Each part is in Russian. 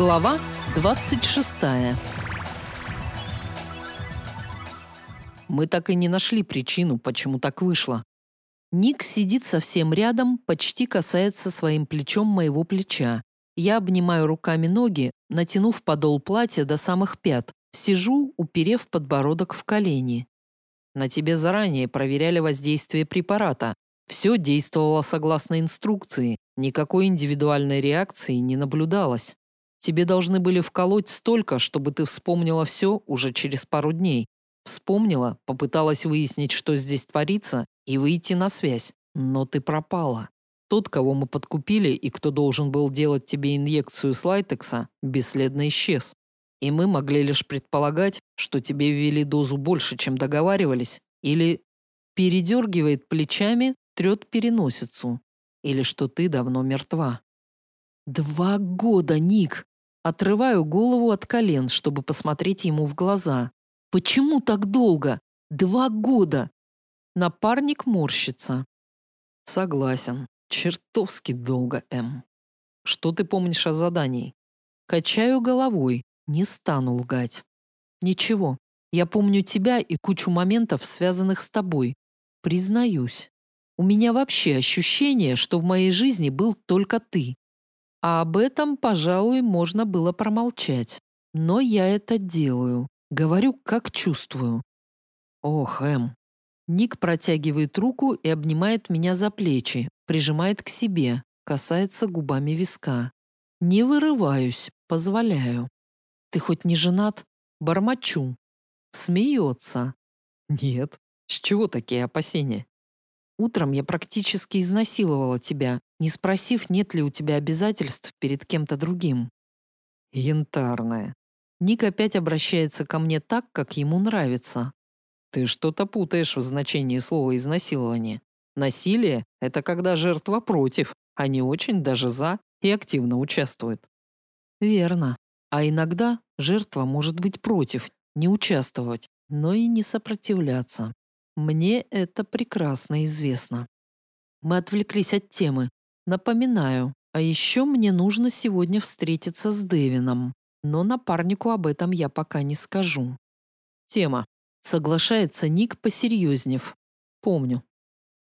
Глава 26. Мы так и не нашли причину, почему так вышло. Ник сидит совсем рядом, почти касается своим плечом моего плеча. Я обнимаю руками ноги, натянув подол платья до самых пят. Сижу, уперев подбородок в колени. На тебе заранее проверяли воздействие препарата. Все действовало согласно инструкции. Никакой индивидуальной реакции не наблюдалось. Тебе должны были вколоть столько, чтобы ты вспомнила все уже через пару дней. Вспомнила, попыталась выяснить, что здесь творится, и выйти на связь. Но ты пропала. Тот, кого мы подкупили и кто должен был делать тебе инъекцию слайтекса, бесследно исчез. И мы могли лишь предполагать, что тебе ввели дозу больше, чем договаривались, или передергивает плечами, трет переносицу, или что ты давно мертва. Два года, Ник! Отрываю голову от колен, чтобы посмотреть ему в глаза. Почему так долго? Два года! Напарник морщится. Согласен. Чертовски долго, М. Что ты помнишь о задании? Качаю головой, не стану лгать. Ничего. Я помню тебя и кучу моментов, связанных с тобой. Признаюсь. У меня вообще ощущение, что в моей жизни был только ты. А об этом, пожалуй, можно было промолчать. Но я это делаю. Говорю, как чувствую. Ох, Эм. Ник протягивает руку и обнимает меня за плечи, прижимает к себе, касается губами виска. Не вырываюсь, позволяю. Ты хоть не женат? Бормочу. Смеется. Нет. С чего такие опасения? Утром я практически изнасиловала тебя, не спросив, нет ли у тебя обязательств перед кем-то другим. Янтарная. Ник опять обращается ко мне так, как ему нравится. Ты что-то путаешь в значении слова «изнасилование». Насилие – это когда жертва против, а не очень даже за и активно участвует. Верно. А иногда жертва может быть против, не участвовать, но и не сопротивляться. Мне это прекрасно известно. Мы отвлеклись от темы. Напоминаю, а еще мне нужно сегодня встретиться с Дэвином, но напарнику об этом я пока не скажу. Тема. Соглашается Ник, посерьезнев. Помню.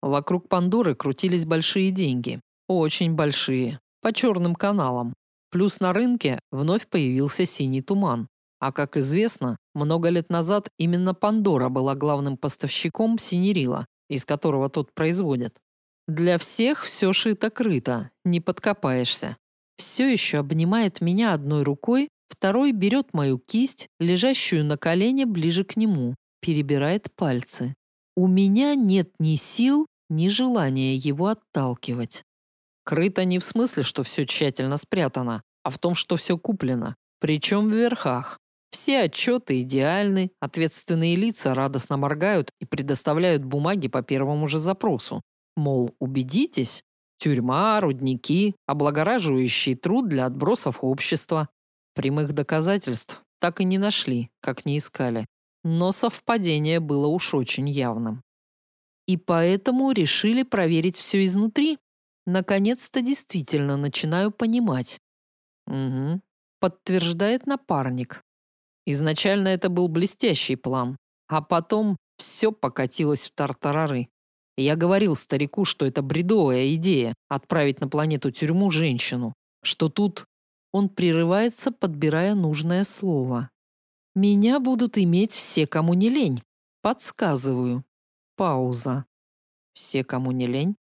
Вокруг Пандоры крутились большие деньги. Очень большие. По черным каналам. Плюс на рынке вновь появился синий туман. А как известно, много лет назад именно Пандора была главным поставщиком синерила, из которого тот производят. Для всех все шито-крыто, не подкопаешься. Все еще обнимает меня одной рукой, второй берет мою кисть, лежащую на колене ближе к нему, перебирает пальцы. У меня нет ни сил, ни желания его отталкивать. Крыто не в смысле, что все тщательно спрятано, а в том, что все куплено, причем в верхах. Все отчеты идеальны, ответственные лица радостно моргают и предоставляют бумаги по первому же запросу. Мол, убедитесь, тюрьма, рудники, облагораживающий труд для отбросов общества. Прямых доказательств так и не нашли, как не искали. Но совпадение было уж очень явным. И поэтому решили проверить все изнутри. Наконец-то действительно начинаю понимать. Угу. Подтверждает напарник. Изначально это был блестящий план, а потом все покатилось в тартарары. Я говорил старику, что это бредовая идея отправить на планету тюрьму женщину, что тут он прерывается, подбирая нужное слово. Меня будут иметь все, кому не лень. Подсказываю. Пауза. Все, кому не лень?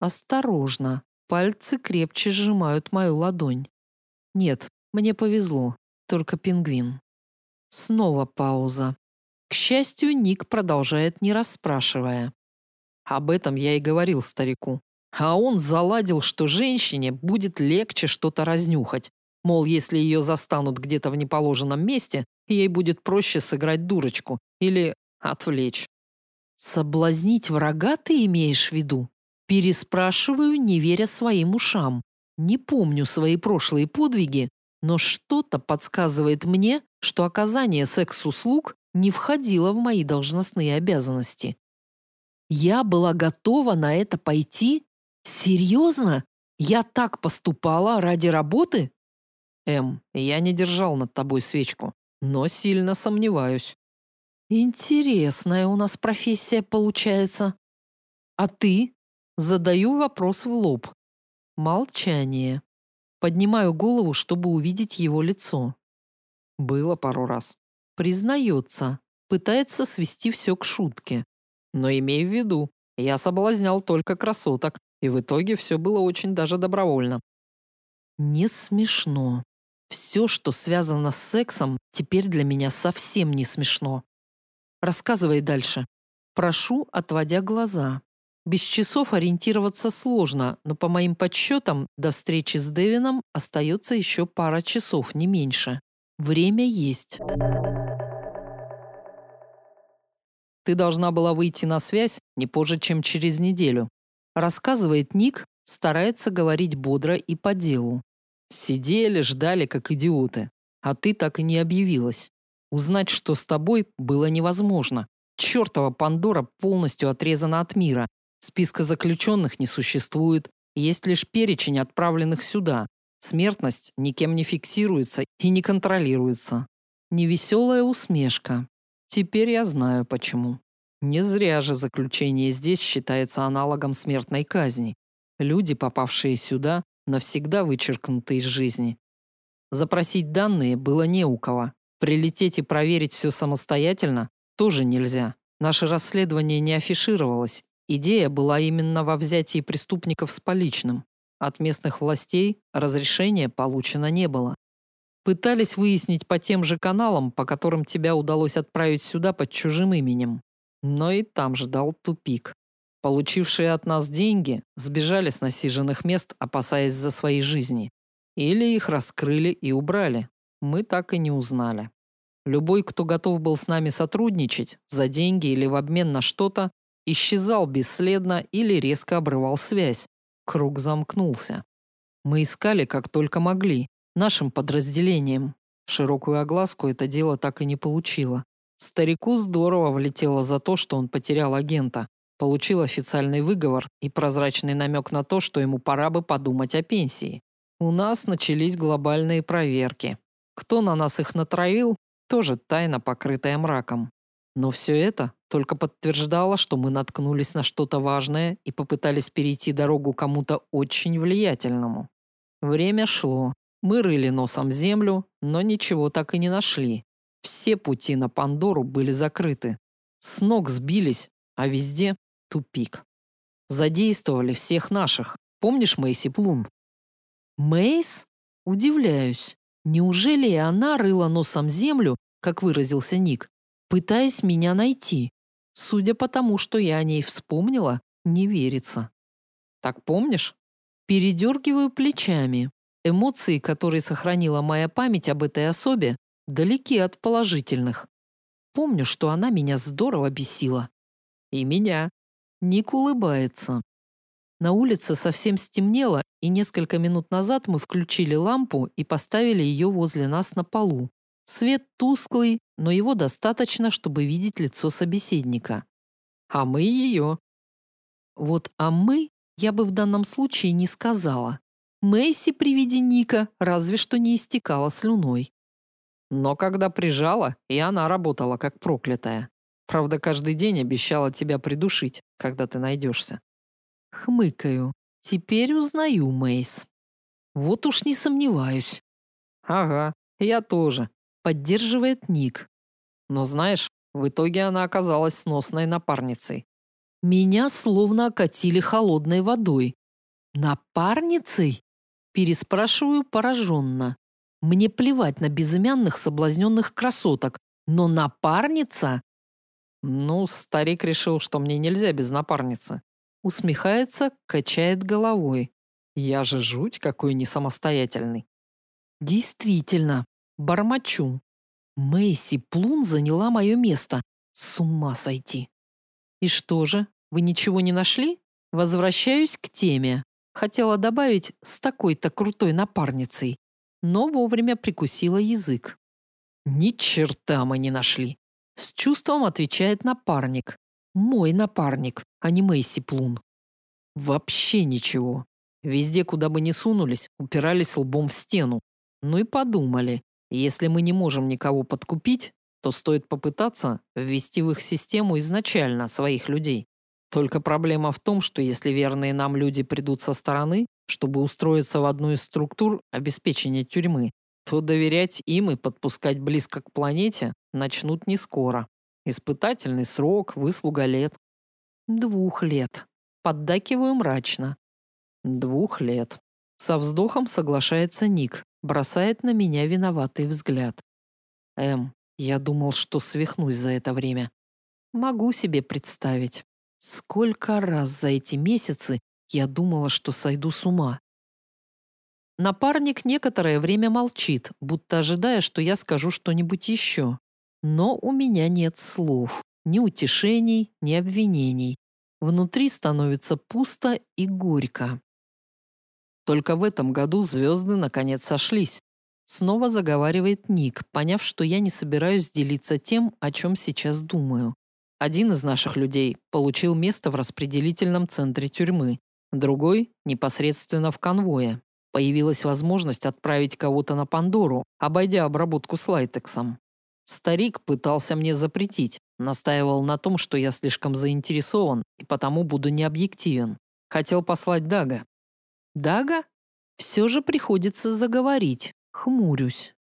Осторожно. Пальцы крепче сжимают мою ладонь. Нет, мне повезло. Только пингвин. Снова пауза. К счастью, Ник продолжает, не расспрашивая. Об этом я и говорил старику. А он заладил, что женщине будет легче что-то разнюхать. Мол, если ее застанут где-то в неположенном месте, ей будет проще сыграть дурочку или отвлечь. «Соблазнить врага ты имеешь в виду?» Переспрашиваю, не веря своим ушам. Не помню свои прошлые подвиги, но что-то подсказывает мне, что оказание секс-услуг не входило в мои должностные обязанности. Я была готова на это пойти? Серьезно? Я так поступала ради работы? Эм, я не держал над тобой свечку, но сильно сомневаюсь. Интересная у нас профессия получается. А ты? Задаю вопрос в лоб. Молчание. Поднимаю голову, чтобы увидеть его лицо. Было пару раз. Признается. Пытается свести все к шутке. Но имей в виду, я соблазнял только красоток, и в итоге все было очень даже добровольно. Не смешно. Все, что связано с сексом, теперь для меня совсем не смешно. Рассказывай дальше. Прошу, отводя глаза. Без часов ориентироваться сложно, но по моим подсчетам до встречи с Дэвином остается еще пара часов, не меньше. Время есть. Ты должна была выйти на связь не позже, чем через неделю. Рассказывает Ник, старается говорить бодро и по делу. Сидели, ждали, как идиоты. А ты так и не объявилась. Узнать, что с тобой, было невозможно. Чертова Пандора полностью отрезана от мира. Списка заключенных не существует. Есть лишь перечень отправленных сюда. Смертность никем не фиксируется и не контролируется. Невеселая усмешка. Теперь я знаю почему. Не зря же заключение здесь считается аналогом смертной казни. Люди, попавшие сюда, навсегда вычеркнуты из жизни. Запросить данные было не у кого. Прилететь и проверить все самостоятельно тоже нельзя. Наше расследование не афишировалось. Идея была именно во взятии преступников с поличным. От местных властей разрешения получено не было. Пытались выяснить по тем же каналам, по которым тебя удалось отправить сюда под чужим именем. Но и там ждал тупик. Получившие от нас деньги сбежали с насиженных мест, опасаясь за свои жизни. Или их раскрыли и убрали мы так и не узнали. Любой, кто готов был с нами сотрудничать, за деньги или в обмен на что-то, исчезал бесследно или резко обрывал связь. Круг замкнулся. Мы искали как только могли, нашим подразделением. Широкую огласку это дело так и не получило. Старику здорово влетело за то, что он потерял агента, получил официальный выговор и прозрачный намек на то, что ему пора бы подумать о пенсии. У нас начались глобальные проверки. Кто на нас их натравил, тоже тайна, покрытая мраком. Но все это только подтверждало, что мы наткнулись на что-то важное и попытались перейти дорогу кому-то очень влиятельному. Время шло. Мы рыли носом землю, но ничего так и не нашли. Все пути на Пандору были закрыты. С ног сбились, а везде тупик. Задействовали всех наших. Помнишь Мэйси Плум? Мейс? Удивляюсь. Неужели и она рыла носом землю, как выразился Ник, пытаясь меня найти? Судя по тому, что я о ней вспомнила, не верится. Так помнишь? Передергиваю плечами. Эмоции, которые сохранила моя память об этой особе, далеки от положительных. Помню, что она меня здорово бесила. И меня. Ник улыбается. На улице совсем стемнело, и несколько минут назад мы включили лампу и поставили ее возле нас на полу. Свет тусклый, но его достаточно, чтобы видеть лицо собеседника. А мы ее. Вот «а мы» я бы в данном случае не сказала. Мэйси при виде Ника разве что не истекала слюной. Но когда прижала, и она работала как проклятая. Правда, каждый день обещала тебя придушить, когда ты найдешься. Хмыкаю. Теперь узнаю Мейс. Вот уж не сомневаюсь. Ага, я тоже. Поддерживает Ник. Но знаешь, в итоге она оказалась сносной напарницей. Меня словно окатили холодной водой. Напарницей? Переспрашиваю пораженно. Мне плевать на безымянных соблазненных красоток, но напарница? Ну, старик решил, что мне нельзя без напарницы. Усмехается, качает головой. Я же жуть какой не самостоятельный. Действительно, бормочу. Мэйси Плун заняла мое место. С ума сойти. И что же, вы ничего не нашли? Возвращаюсь к теме. Хотела добавить с такой-то крутой напарницей, но вовремя прикусила язык. Ни черта мы не нашли. С чувством отвечает напарник. Мой напарник, а не Мэйси Плун. Вообще ничего. Везде, куда бы ни сунулись, упирались лбом в стену. Ну и подумали, если мы не можем никого подкупить, то стоит попытаться ввести в их систему изначально своих людей. Только проблема в том, что если верные нам люди придут со стороны, чтобы устроиться в одну из структур обеспечения тюрьмы, то доверять им и подпускать близко к планете начнут не скоро. Испытательный срок, выслуга лет. Двух лет. Поддакиваю мрачно. Двух лет. Со вздохом соглашается Ник, бросает на меня виноватый взгляд. Эм, я думал, что свихнусь за это время. Могу себе представить. Сколько раз за эти месяцы я думала, что сойду с ума. Напарник некоторое время молчит, будто ожидая, что я скажу что-нибудь еще. Но у меня нет слов, ни утешений, ни обвинений. Внутри становится пусто и горько. Только в этом году звезды наконец сошлись. Снова заговаривает Ник, поняв, что я не собираюсь делиться тем, о чем сейчас думаю. Один из наших людей получил место в распределительном центре тюрьмы, другой – непосредственно в конвое. Появилась возможность отправить кого-то на Пандору, обойдя обработку с лайтексом. Старик пытался мне запретить, настаивал на том, что я слишком заинтересован и потому буду необъективен. Хотел послать Дага. Дага? Все же приходится заговорить. Хмурюсь.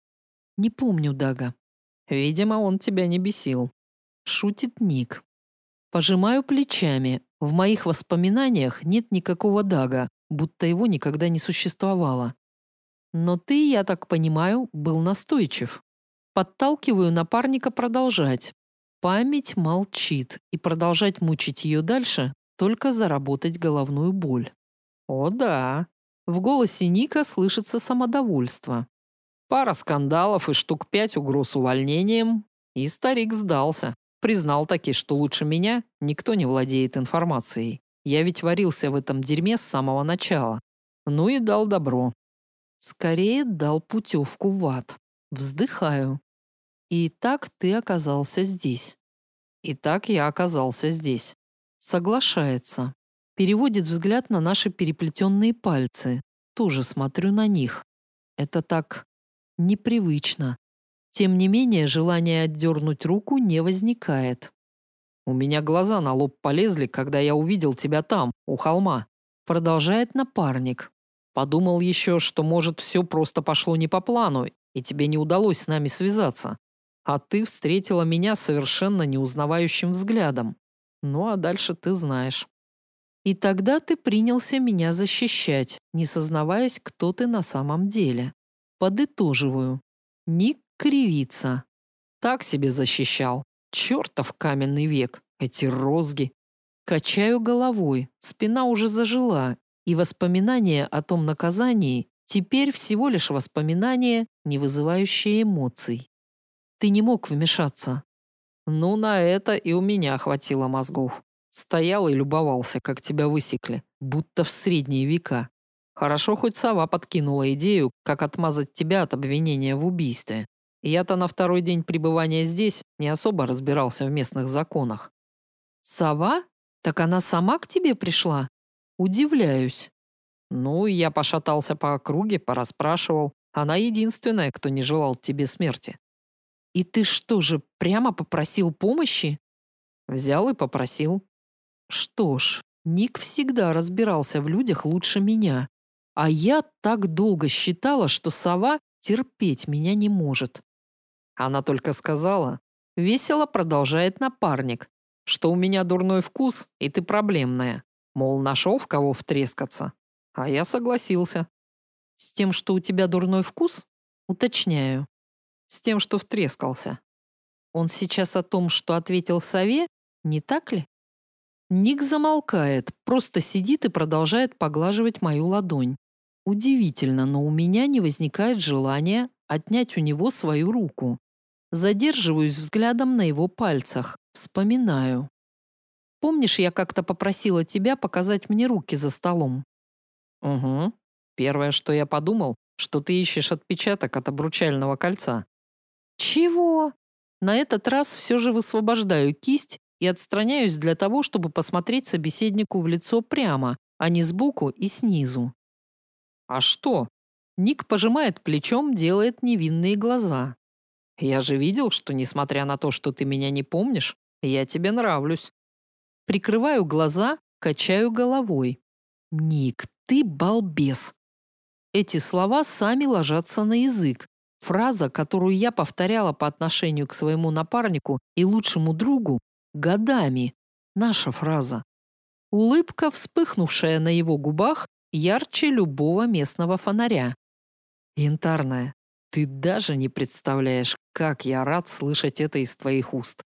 Не помню Дага. Видимо, он тебя не бесил. Шутит Ник. Пожимаю плечами. В моих воспоминаниях нет никакого Дага, будто его никогда не существовало. Но ты, я так понимаю, был настойчив. Подталкиваю напарника продолжать. Память молчит, и продолжать мучить ее дальше только заработать головную боль. О да. В голосе Ника слышится самодовольство. Пара скандалов и штук пять угроз увольнением, и старик сдался. Признал таки, что лучше меня никто не владеет информацией. Я ведь варился в этом дерьме с самого начала. Ну и дал добро. Скорее дал путевку в ад. Вздыхаю. И так ты оказался здесь. И так я оказался здесь. Соглашается. Переводит взгляд на наши переплетенные пальцы. Тоже смотрю на них. Это так непривычно. Тем не менее, желание отдернуть руку не возникает. «У меня глаза на лоб полезли, когда я увидел тебя там, у холма», продолжает напарник. Подумал еще, что, может, все просто пошло не по плану, и тебе не удалось с нами связаться. А ты встретила меня совершенно неузнавающим взглядом. Ну а дальше ты знаешь. И тогда ты принялся меня защищать, не сознаваясь, кто ты на самом деле. Подытоживаю. Ник кривится. Так себе защищал. Чертов каменный век. Эти розги. Качаю головой. Спина уже зажила. И воспоминания о том наказании теперь всего лишь воспоминания, не вызывающие эмоций. Ты не мог вмешаться. Ну, на это и у меня хватило мозгов. Стоял и любовался, как тебя высекли, будто в средние века. Хорошо, хоть сова подкинула идею, как отмазать тебя от обвинения в убийстве. Я-то на второй день пребывания здесь не особо разбирался в местных законах. Сова? Так она сама к тебе пришла? Удивляюсь. Ну, я пошатался по округе, порасспрашивал. Она единственная, кто не желал тебе смерти. И ты что же, прямо попросил помощи? Взял и попросил. Что ж, Ник всегда разбирался в людях лучше меня. А я так долго считала, что сова терпеть меня не может. Она только сказала, весело продолжает напарник, что у меня дурной вкус, и ты проблемная. Мол, нашел в кого втрескаться. А я согласился. С тем, что у тебя дурной вкус? Уточняю. С тем, что втрескался. Он сейчас о том, что ответил сове, не так ли? Ник замолкает, просто сидит и продолжает поглаживать мою ладонь. Удивительно, но у меня не возникает желания отнять у него свою руку. Задерживаюсь взглядом на его пальцах, вспоминаю. Помнишь, я как-то попросила тебя показать мне руки за столом? Угу. Первое, что я подумал, что ты ищешь отпечаток от обручального кольца. Чего? На этот раз все же высвобождаю кисть и отстраняюсь для того, чтобы посмотреть собеседнику в лицо прямо, а не сбоку и снизу. А что? Ник пожимает плечом, делает невинные глаза. Я же видел, что, несмотря на то, что ты меня не помнишь, я тебе нравлюсь. Прикрываю глаза, качаю головой. Ник, ты балбес. Эти слова сами ложатся на язык. Фраза, которую я повторяла по отношению к своему напарнику и лучшему другу годами. Наша фраза. Улыбка, вспыхнувшая на его губах, ярче любого местного фонаря. Янтарная, ты даже не представляешь, как я рад слышать это из твоих уст.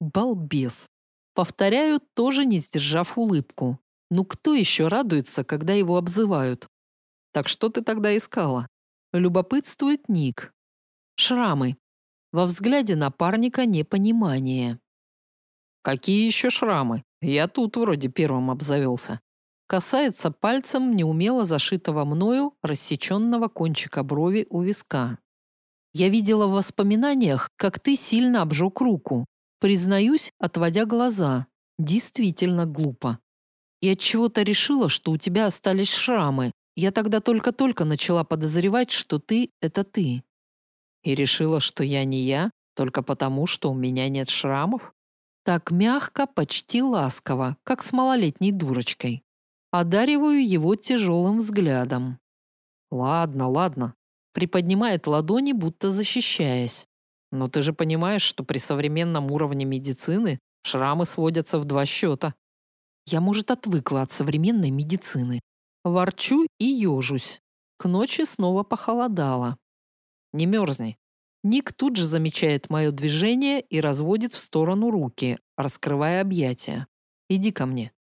Балбес. Повторяю, тоже не сдержав улыбку. Ну кто еще радуется, когда его обзывают? Так что ты тогда искала? Любопытствует Ник. Шрамы. Во взгляде напарника непонимание. Какие еще шрамы? Я тут вроде первым обзавелся. Касается пальцем неумело зашитого мною рассеченного кончика брови у виска. Я видела в воспоминаниях, как ты сильно обжег руку. Признаюсь, отводя глаза. Действительно глупо. От чего-то решила, что у тебя остались шрамы. Я тогда только-только начала подозревать, что ты это ты. И решила, что я не я, только потому, что у меня нет шрамов. Так мягко, почти ласково, как с малолетней дурочкой. Одариваю его тяжелым взглядом. Ладно, ладно. Приподнимает ладони, будто защищаясь. Но ты же понимаешь, что при современном уровне медицины шрамы сводятся в два счета. Я, может, отвыкла от современной медицины. Ворчу и ежусь. К ночи снова похолодало. Не мерзни. Ник тут же замечает мое движение и разводит в сторону руки, раскрывая объятия. «Иди ко мне».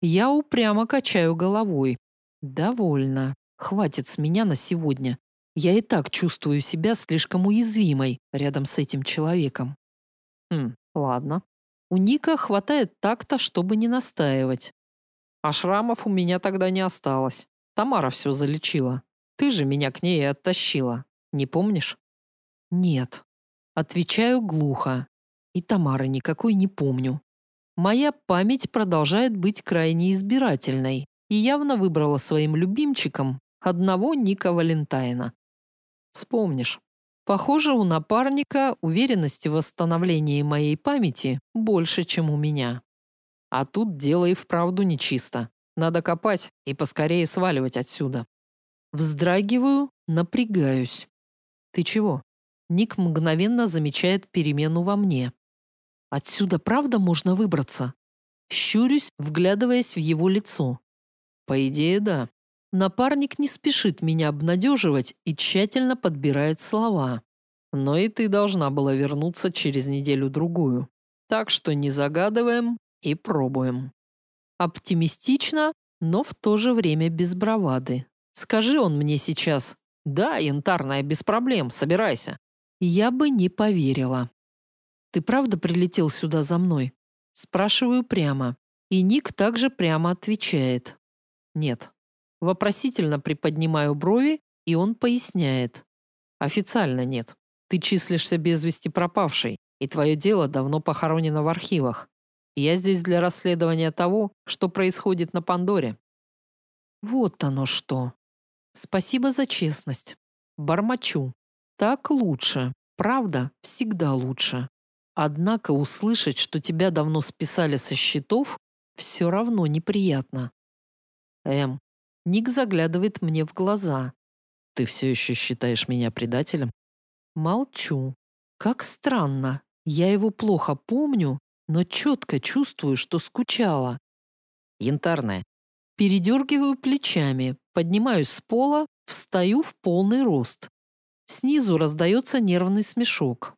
Я упрямо качаю головой. «Довольно. Хватит с меня на сегодня. Я и так чувствую себя слишком уязвимой рядом с этим человеком». «Хм, ладно». У Ника хватает такта, чтобы не настаивать. А шрамов у меня тогда не осталось. Тамара все залечила. Ты же меня к ней и оттащила. Не помнишь? Нет. Отвечаю глухо. И Тамары никакой не помню. Моя память продолжает быть крайне избирательной и явно выбрала своим любимчиком одного Ника Валентайна. Вспомнишь. Похоже, у напарника уверенности в восстановлении моей памяти больше, чем у меня. А тут дело и вправду нечисто. Надо копать и поскорее сваливать отсюда. Вздрагиваю, напрягаюсь. Ты чего? Ник мгновенно замечает перемену во мне. Отсюда правда можно выбраться? Щурюсь, вглядываясь в его лицо. По идее, да. Напарник не спешит меня обнадеживать и тщательно подбирает слова. Но и ты должна была вернуться через неделю-другую. Так что не загадываем и пробуем. Оптимистично, но в то же время без бравады. Скажи он мне сейчас, да, янтарная, без проблем, собирайся я бы не поверила. «Ты правда прилетел сюда за мной?» Спрашиваю прямо. И Ник также прямо отвечает. «Нет». Вопросительно приподнимаю брови, и он поясняет. «Официально нет. Ты числишься без вести пропавшей, и твое дело давно похоронено в архивах. Я здесь для расследования того, что происходит на Пандоре». Вот оно что. Спасибо за честность. Бормочу. Так лучше. Правда, всегда лучше. Однако услышать, что тебя давно списали со счетов, все равно неприятно. Эм, Ник заглядывает мне в глаза. Ты все еще считаешь меня предателем? Молчу. Как странно. Я его плохо помню, но четко чувствую, что скучала. Янтарная. Передергиваю плечами, поднимаюсь с пола, встаю в полный рост. Снизу раздается нервный смешок.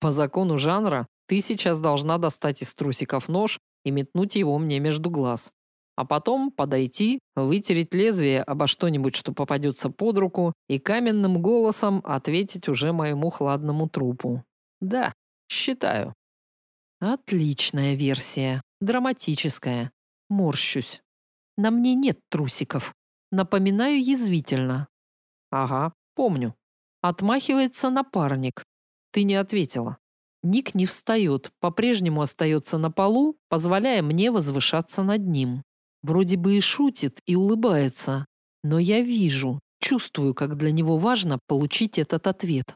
По закону жанра ты сейчас должна достать из трусиков нож и метнуть его мне между глаз. А потом подойти, вытереть лезвие обо что-нибудь, что попадется под руку, и каменным голосом ответить уже моему хладному трупу. Да, считаю. Отличная версия. Драматическая. Морщусь. На мне нет трусиков. Напоминаю язвительно. Ага, помню. Отмахивается напарник. Ты не ответила. Ник не встает, по-прежнему остается на полу, позволяя мне возвышаться над ним. Вроде бы и шутит, и улыбается. Но я вижу, чувствую, как для него важно получить этот ответ.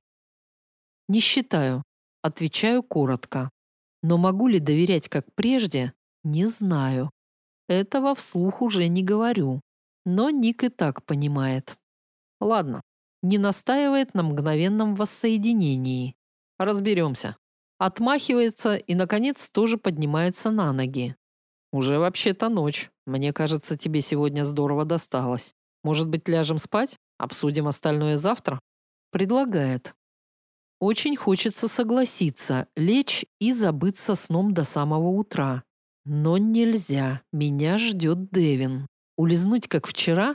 Не считаю. Отвечаю коротко. Но могу ли доверять как прежде? Не знаю. Этого вслух уже не говорю. Но Ник и так понимает. Ладно, не настаивает на мгновенном воссоединении. Разберемся. Отмахивается и, наконец, тоже поднимается на ноги. Уже вообще-то ночь. Мне кажется, тебе сегодня здорово досталось. Может быть, ляжем спать? Обсудим остальное завтра? Предлагает. Очень хочется согласиться, лечь и забыться сном до самого утра. Но нельзя, меня ждет Девин. Улизнуть, как вчера?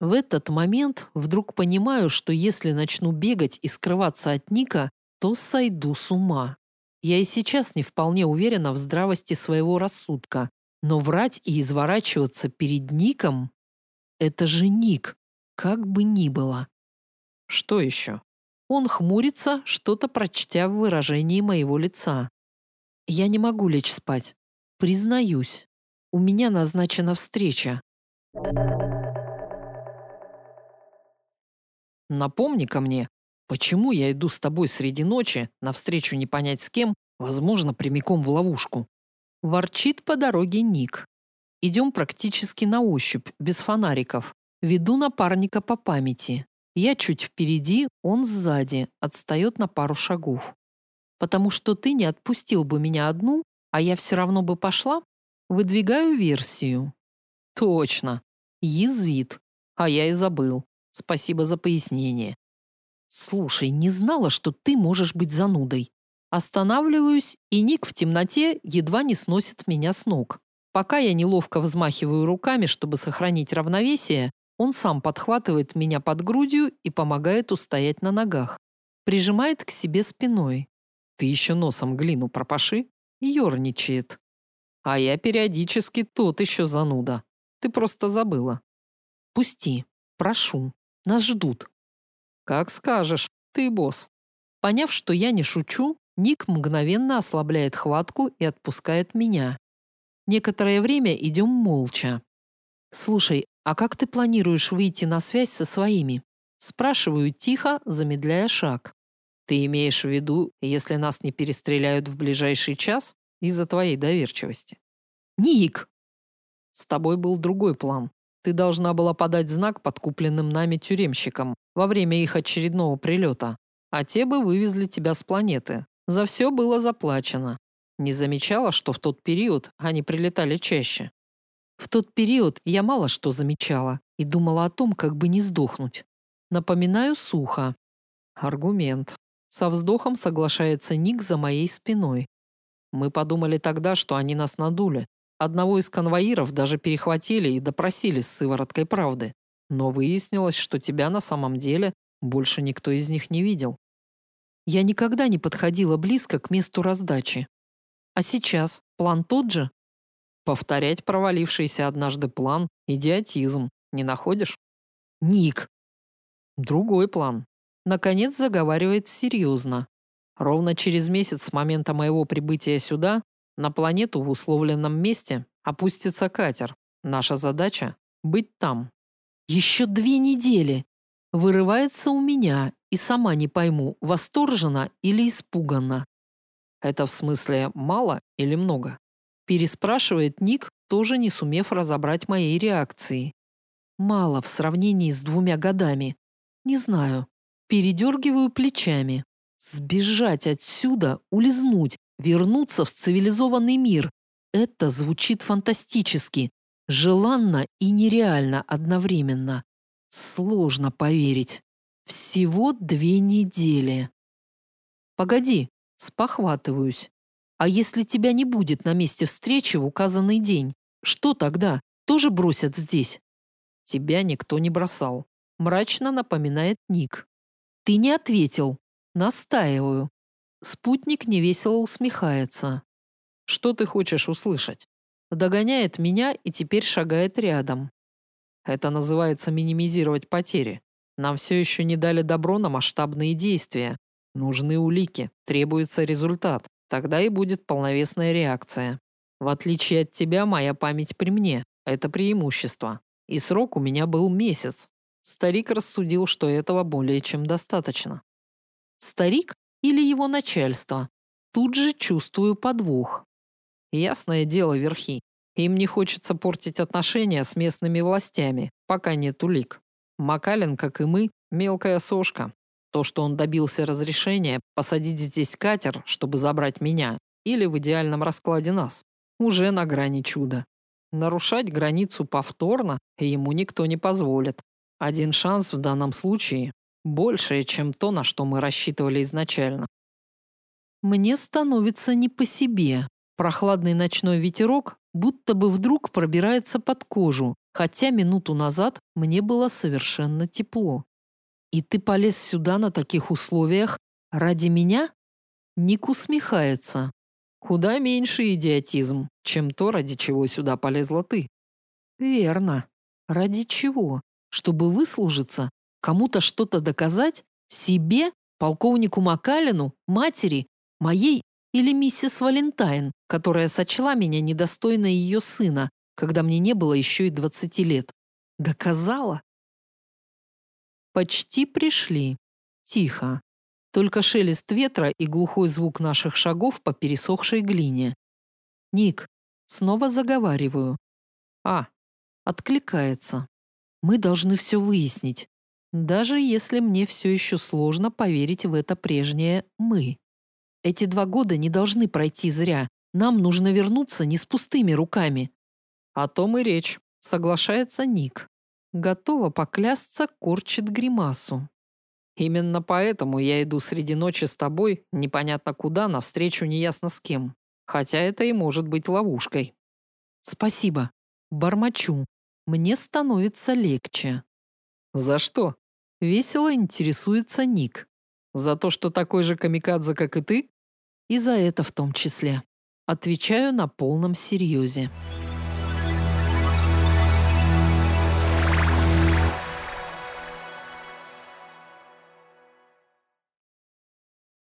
В этот момент вдруг понимаю, что если начну бегать и скрываться от Ника, то сойду с ума. Я и сейчас не вполне уверена в здравости своего рассудка, но врать и изворачиваться перед Ником – это же Ник, как бы ни было. Что еще? Он хмурится, что-то прочтя в выражении моего лица. Я не могу лечь спать. Признаюсь. У меня назначена встреча. Напомни-ка мне, почему я иду с тобой среди ночи, навстречу не понять с кем, возможно, прямиком в ловушку. Ворчит по дороге Ник. Идем практически на ощупь, без фонариков. Веду напарника по памяти. Я чуть впереди, он сзади, отстает на пару шагов. Потому что ты не отпустил бы меня одну, а я все равно бы пошла? Выдвигаю версию. Точно. Язвит. А я и забыл. Спасибо за пояснение. Слушай, не знала, что ты можешь быть занудой. Останавливаюсь, и Ник в темноте едва не сносит меня с ног. Пока я неловко взмахиваю руками, чтобы сохранить равновесие, он сам подхватывает меня под грудью и помогает устоять на ногах. Прижимает к себе спиной. Ты еще носом глину пропаши. Ёрничает. А я периодически тот еще зануда. Ты просто забыла. Пусти. Прошу. Нас ждут. Как скажешь. Ты босс. Поняв, что я не шучу, Ник мгновенно ослабляет хватку и отпускает меня. Некоторое время идем молча. «Слушай, а как ты планируешь выйти на связь со своими?» Спрашиваю тихо, замедляя шаг. «Ты имеешь в виду, если нас не перестреляют в ближайший час из-за твоей доверчивости?» «Ник!» «С тобой был другой план. Ты должна была подать знак подкупленным нами тюремщикам во время их очередного прилета, а те бы вывезли тебя с планеты, за все было заплачено. Не замечала, что в тот период они прилетали чаще. В тот период я мало что замечала и думала о том, как бы не сдохнуть. Напоминаю сухо. Аргумент. Со вздохом соглашается Ник за моей спиной. Мы подумали тогда, что они нас надули. Одного из конвоиров даже перехватили и допросили с сывороткой правды. Но выяснилось, что тебя на самом деле больше никто из них не видел. Я никогда не подходила близко к месту раздачи. А сейчас план тот же? Повторять провалившийся однажды план – идиотизм, не находишь? Ник. Другой план. Наконец заговаривает серьезно. Ровно через месяц с момента моего прибытия сюда на планету в условленном месте опустится катер. Наша задача – быть там. Еще две недели. Вырывается у меня, и сама не пойму, восторжена или испуганна. Это в смысле мало или много? Переспрашивает Ник, тоже не сумев разобрать моей реакции. Мало в сравнении с двумя годами. Не знаю. Передергиваю плечами. Сбежать отсюда, улизнуть, вернуться в цивилизованный мир. Это звучит фантастически, желанно и нереально одновременно. Сложно поверить. Всего две недели. Погоди, спохватываюсь. А если тебя не будет на месте встречи в указанный день, что тогда? Тоже бросят здесь? Тебя никто не бросал. Мрачно напоминает Ник. Ты не ответил. Настаиваю. Спутник невесело усмехается. Что ты хочешь услышать? Догоняет меня и теперь шагает рядом. Это называется минимизировать потери. Нам все еще не дали добро на масштабные действия. Нужны улики, требуется результат. Тогда и будет полновесная реакция. В отличие от тебя, моя память при мне. Это преимущество. И срок у меня был месяц. Старик рассудил, что этого более чем достаточно. Старик или его начальство? Тут же чувствую подвох. Ясное дело, верхи. Им не хочется портить отношения с местными властями, пока нет улик. Макалин, как и мы, мелкая сошка. То, что он добился разрешения посадить здесь катер, чтобы забрать меня, или в идеальном раскладе нас, уже на грани чуда. Нарушать границу повторно ему никто не позволит. Один шанс в данном случае больше, чем то, на что мы рассчитывали изначально. Мне становится не по себе. Прохладный ночной ветерок будто бы вдруг пробирается под кожу, хотя минуту назад мне было совершенно тепло. И ты полез сюда на таких условиях ради меня? Ник усмехается. Куда меньше идиотизм, чем то, ради чего сюда полезла ты. Верно. Ради чего? Чтобы выслужиться? Кому-то что-то доказать? Себе? Полковнику Макалину? Матери? Моей или миссис Валентайн, которая сочла меня недостойной ее сына, когда мне не было еще и двадцати лет? Доказала? Почти пришли. Тихо. Только шелест ветра и глухой звук наших шагов по пересохшей глине. Ник, снова заговариваю. А, откликается. Мы должны все выяснить. Даже если мне все еще сложно поверить в это прежнее «мы». Эти два года не должны пройти зря. Нам нужно вернуться не с пустыми руками. О том и речь, соглашается Ник. Готова поклясться, корчит гримасу. Именно поэтому я иду среди ночи с тобой, непонятно куда, навстречу неясно с кем. Хотя это и может быть ловушкой. Спасибо. Бормочу. Мне становится легче. За что? Весело интересуется Ник. За то, что такой же камикадзе, как и ты? И за это в том числе. Отвечаю на полном серьезе.